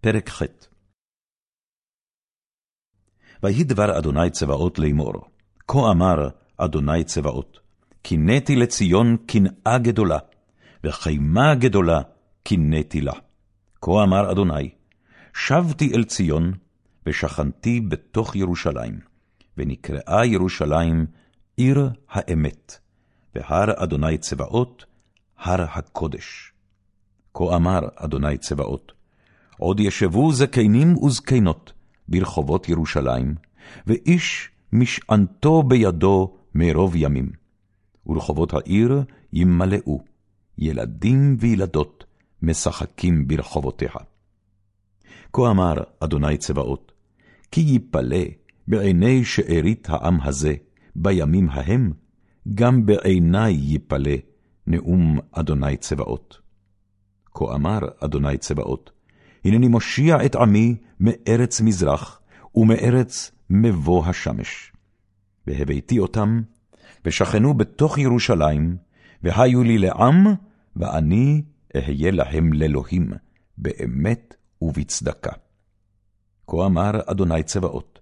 פרק ח' ויהי דבר אדוני צבאות לאמור, כה אמר אדוני צבאות, קינאתי לציון קנאה גדולה, וחימה גדולה קינאתי לה. כה אמר אדוני, שבתי אל ציון, ושכנתי בתוך ירושלים, ונקראה ירושלים עיר האמת, והר אדוני צבאות, הר הקודש. כה אמר אדוני צבאות, עוד ישבו זקנים וזקנות ברחובות ירושלים, ואיש משענתו בידו מרוב ימים. ורחובות העיר ימלאו, ילדים וילדות משחקים ברחובותיה. כה אמר אדוני צבאות, כי יפלא בעיני שארית העם הזה בימים ההם, גם בעיני יפלא נאום אדוני צבאות. כה אמר אדוני צבאות, הנני מושיע את עמי מארץ מזרח, ומארץ מבוא השמש. והבאתי אותם, ושכנו בתוך ירושלים, והיו לי לעם, ואני אהיה להם לאלוהים, באמת ובצדקה. כה אמר אדוני צבאות,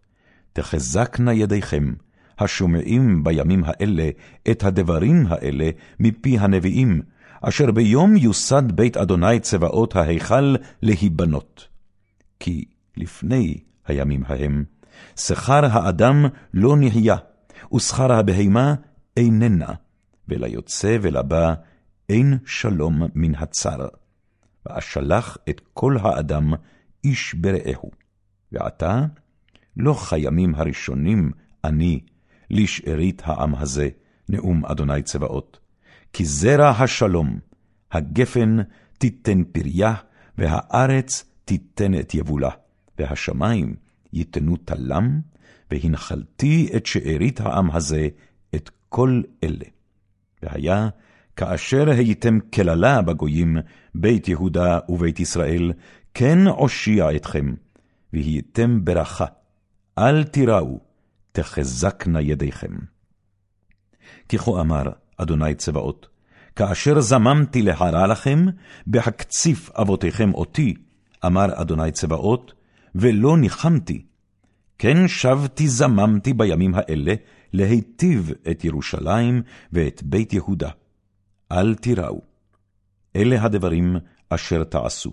תחזקנה ידיכם, השומעים בימים האלה את הדברים האלה מפי הנביאים, אשר ביום יוסד בית אדוני צבאות ההיכל להיבנות. כי לפני הימים ההם, שכר האדם לא נהיה, ושכר הבהמה איננה, וליוצא ולבא אין שלום מן הצר. ואשלח את כל האדם איש ברעהו. ועתה, לא כימים הראשונים אני, לשארית העם הזה, נאום אדוני צבאות. כי זרע השלום, הגפן תיתן פריה, והארץ תיתן את יבולה, והשמיים ייתנו תלם, והנחלתי את שארית העם הזה, את כל אלה. והיה, כאשר הייתם כללה בגויים, בית יהודה ובית ישראל, כן אושיע אתכם, והייתם ברכה, אל תיראו, תחזקנה ידיכם. כי כה אמר אדוני צבאות, כאשר זממתי להרע לכם, בהקציף אבותיכם אותי, אמר אדוני צבאות, ולא ניחמתי. כן שבתי זממתי בימים האלה, להיטיב את ירושלים ואת בית יהודה. אל תיראו. אלה הדברים אשר תעשו.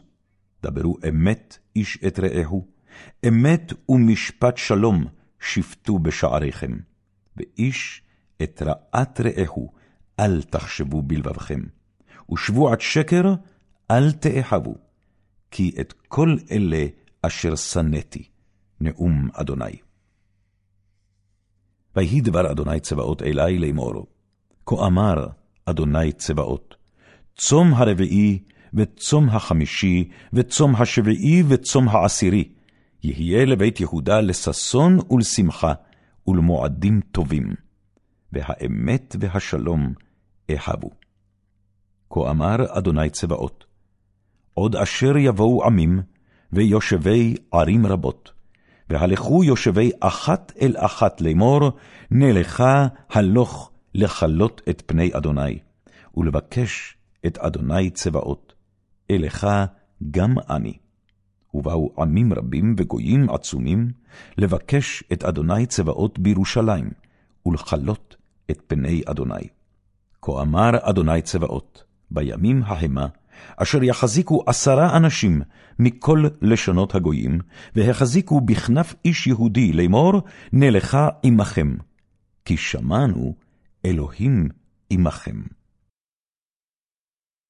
דברו אמת איש את רעהו, אמת ומשפט שלום שפטו בשעריכם, ואיש את רעת רעהו אל תחשבו בלבבכם, ושבועת שקר אל תאהבו, כי את כל אלה אשר שנאתי, נאום אדוני. ויהי דבר אדוני צבאות אלי לאמור, כה אמר אדוני צבאות, צום הרביעי, וצום החמישי, וצום השביעי, וצום העשירי, יהיה לבית יהודה לששון ולשמחה, ולמועדים טובים. והאמת והשלום אהבו. כה אמר אדוני צבאות, עוד אשר יבואו עמים, ויושבי ערים רבות, והלכו יושבי אחת אל אחת לאמור, נלכה הלוך לכלות את פני אדוני, ולבקש את אדוני צבאות, אליך גם אני. ובאו עמים רבים וגויים עצומים, לבקש את אדוני צבאות בירושלים, ולכלות את פני אדוני. כה אמר אדוני צבאות, בימים ההמה, אשר יחזיקו עשרה אנשים מכל לשונות הגויים, והחזיקו בכנף איש יהודי לאמור, נלכה עמכם, כי שמענו אלוהים עמכם.